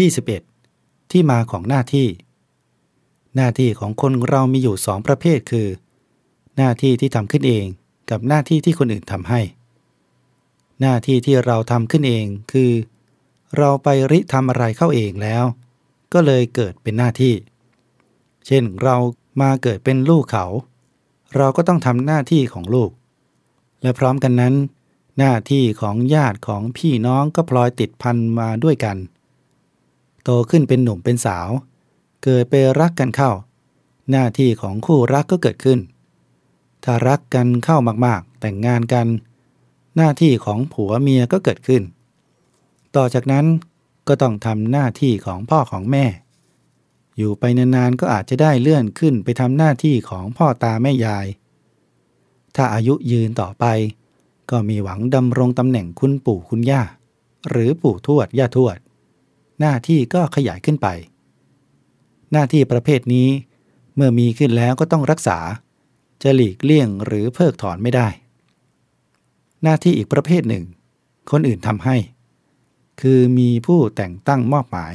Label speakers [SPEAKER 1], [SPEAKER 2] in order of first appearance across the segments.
[SPEAKER 1] 21. ที่มาของหน้าที่ หน้าที่ของคนเรามีอยู่สองประเภทคือ หน้าที่ที่ทำขึ้นเองกับหน้าที่ที่คนอื่นทำให้ หน้าที่ที่เราทำขึ้นเองคือ เราไปริทำอะไรเข้าเองแล้ว ก็เลยเกิดเป็นหน้าที่ เช่นเรามาเกิดเป็นลูกเขา เราก็ต้องทำหน้าที่ของลูก และพร้อมกันนั้น หน้าที่ของญาติของพี่น้องก็พลอยติดพันมาด้วยกัน โตขึ้นเป็นหนุ่มเป็นสาว เกิดไปรักกันเข้า หน้าที่ของคู่รักก็เกิดขึ้น ถ้ารักกันเข้ามากๆ แต่งงานกัน หน้าที่ของผัวเมียก็เกิดขึ้น ต่อจากนั้นก็ต้องทำหน้าที่ของพ่อของแม่ อยู่ไปนานๆก็อาจจะได้เลื่อนขึ้นไปทำหน้าที่ของพ่อตาแม่ยาย ถ้าอายุยืนต่อไป ก็มีหวังดำรงตำแหน่งคุณปู่คุณย่า หรือปู่ทวดย่าทวด หน้าที่ก็ขยายขึ้นไป หน้าที่ประเภทนี้ เมื่อมีขึ้นแล้วก็ต้องรักษา จะหลีกเลี่ยงหรือเพิกถอนไม่ได้ หน้าที่อีกประเภทหนึ่ง คนอื่นทำให้ คือมีผู้แต่งตั้งมอบหมาย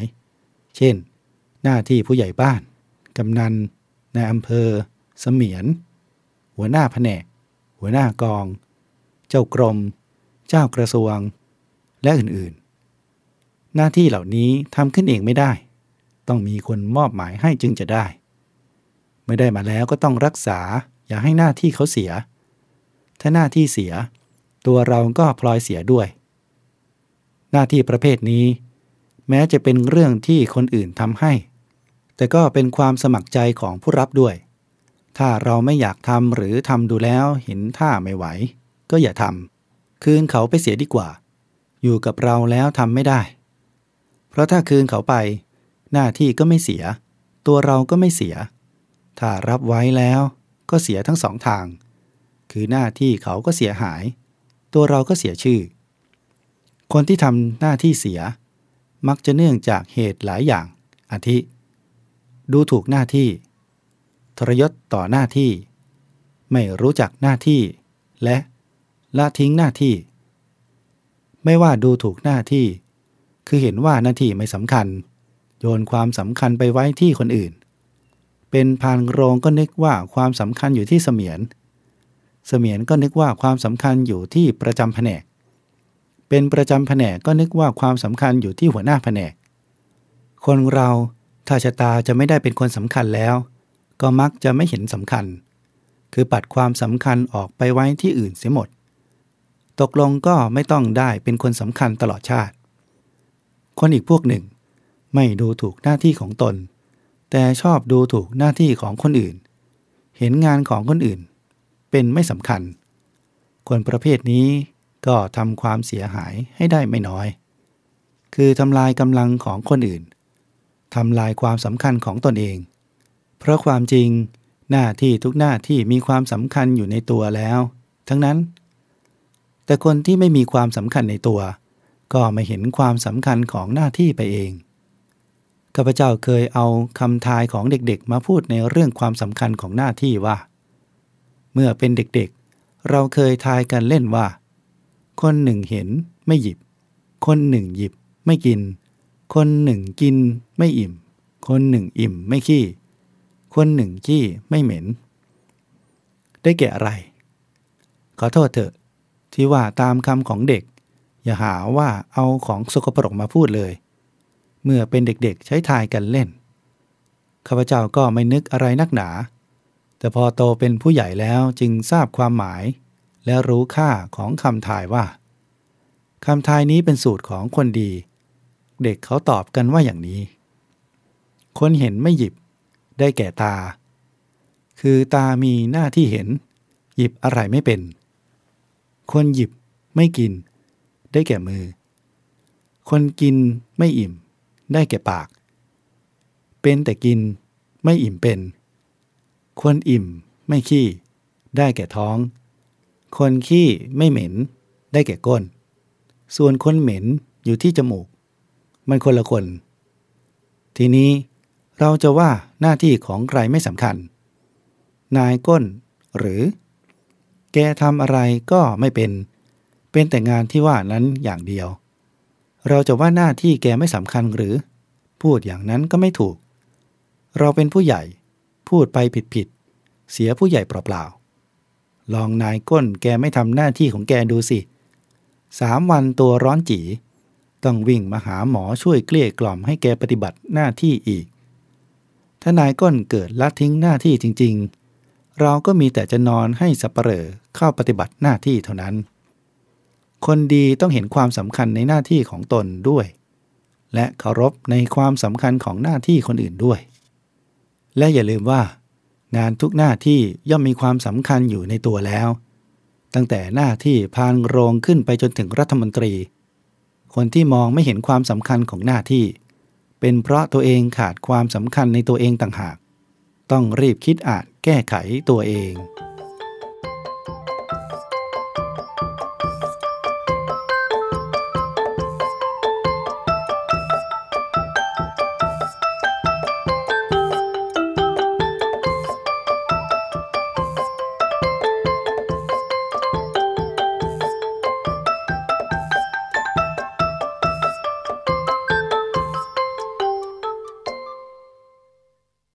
[SPEAKER 1] เช่น หน้าที่ผู้ใหญ่บ้าน กำนันนายอำเภอ เสมียน หัวหน้าแผนก หัวหน้ากอง เจ้ากรม เจ้ากระทรวง และอื่นๆ หน้าที่เหล่านี้ทำขึ้นเองไม่ได้ ต้องมีคนมอบหมายให้จึงจะได้ ไม่ได้มาแล้วก็ต้องรักษา อย่าให้หน้าที่เขาเสีย ถ้าหน้าที่เสีย ตัวเราก็พลอยเสียด้วย หน้าที่ประเภทนี้ แม้จะเป็นเรื่องที่คนอื่นทำให้ แต่ก็เป็นความสมัครใจของผู้รับด้วย ถ้าเราไม่อยากทำหรือทำดูแล้วเห็นท่าไม่ไหว ก็อย่าทำคืนเขาไปเสียดีกว่า อยู่กับเราแล้วทำไม่ได้ ราะถ้าคืนเขาไป หน้าที่ก็ไม่เสีย ตัวเราก็ไม่เสีย ถ้ารับไว้แล้วก็เสียทั้งสองทาง คือหน้าที่เขาก็เสียหาย ตัวเราก็เสียชื่อ คนที่ทำหน้าที่เสีย มักจะเนื่องจากเหตุหลายอย่าง อาทิ ดูถูกหน้าที่ ทรยศต่อหน้าที่ ไม่รู้จักหน้าที่ และละทิ้งหน้าที่ ไม่ว่าดูถูกหน้าที่ คือเห็นว่าหน้าที่ไม่สำคัญ โยนความสำคัญไปไว้ที่คนอื่น เป็นพานโรงก็นึกว่าความสำคัญอยู่ที่เสมียน เสมียนก็นึกว่าความสำคัญอยู่ที่ประจำแผนก เป็นประจำแผนกก็นึกว่าความสำคัญอยู่ที่หัวหน้าแผนก คนเราถ้าชะตาจะไม่ได้เป็นคนสำคัญแล้ว ก็มักจะไม่เห็นสำคัญ คือปัดความสำคัญออกไปไว้ที่อื่นเสียหมด ตกลงก็ไม่ต้องได้เป็นคนสำคัญตลอดชาติ คนอีกพวกหนึ่ง ไม่ดูถูกหน้าที่ของตน แต่ชอบดูถูกหน้าที่ของคนอื่น เห็นงานของคนอื่น เป็นไม่สำคัญ คนประเภทนี้ก็ทำความเสียหายให้ได้ไม่น้อย คือทำลายกำลังของคนอื่นทำลายความสำคัญของตนเอง เพราะความจริงหน้าที่ทุกหน้าที่มีความสำคัญอยู่ในตัวแล้ว ทั้งนั้น แต่คนที่ไม่มีความสำคัญในตัว ก็ไม่เห็นความสำคัญของหน้าที่ไปเองข้าพเจ้าเคยเอาคำทายของเด็กๆ มาพูดในเรื่องความสำคัญของหน้าที่ว่า เมื่อเป็นเด็กๆ เราเคยทายกันเล่นว่า คนหนึ่งเห็นไม่หยิบ คนหนึ่งหยิบไม่กิน คนหนึ่งกินไม่อิ่ม คนหนึ่งอิ่มไม่ขี้ คนหนึ่งขี้ไม่เหม็น ได้แก่อะไร ขอโทษเถอะ ที่ว่าตามคำของเด็ก อย่าหาว่าเอาของสกปรกมาพูดเลย เมื่อเป็นเด็กๆใช้ทายกันเล่น ข้าพเจ้าก็ไม่นึกอะไรนักหนา แต่พอโตเป็นผู้ใหญ่แล้วจึงทราบความหมาย และรู้ค่าของคำทายว่าคำทายนี้เป็นสูตรของคนดี เด็กเขาตอบกันว่าอย่างนี้ คนเห็นไม่หยิบ ได้แก่ตา คือตามีหน้าที่เห็น หยิบอะไรไม่เป็น คนหยิบไม่กิน ได้แก่มือ คนกินไม่อิ่ม ได้แก่ปาก เป็นแต่กินไม่อิ่มเป็น คนอิ่มไม่ขี้ ได้แก่ท้อง คนขี้ไม่เหม็น ได้แก่ก้น ส่วนคนเหม็นอยู่ที่จมูก มันคนละคน ทีนี้เราจะว่าหน้าที่ของใครไม่สำคัญ นายก้นหรือ แกทำอะไรก็ไม่เป็น เป็นแต่งานที่ว่านั้นอย่างเดียว เราจะว่าหน้าที่แกไม่สำคัญหรือ พูดอย่างนั้นก็ไม่ถูก เราเป็นผู้ใหญ่พูดไปผิดๆเสียผู้ใหญ่เปล่าๆลองนายก้นแกไม่ทำหน้าที่ของแกดูสิสามวันตัวร้อนจีต้องวิ่งมาหาหมอช่วยเกลี้ยกล่อมให้แกปฏิบัติหน้าที่อีก ถ้านายก้นเกิดละทิ้งหน้าที่จริง ๆ เราก็มีแต่จะนอนให้สัปเหร่อเข้าปฏิบัติหน้าที่เท่านั้น คนดีต้องเห็นความสำคัญในหน้าที่ของตนด้วย และเคารพในความสำคัญของหน้าที่คนอื่นด้วย และอย่าลืมว่า งานทุกหน้าที่ย่อมมีความสำคัญอยู่ในตัวแล้ว ตั้งแต่หน้าที่พานโรงขึ้นไปจนถึงรัฐมนตรี คนที่มองไม่เห็นความสำคัญของหน้าที่ เป็นเพราะตัวเองขาดความสำคัญในตัวเองต่างหาก ต้องรีบคิดอ่านแก้ไขตัวเอง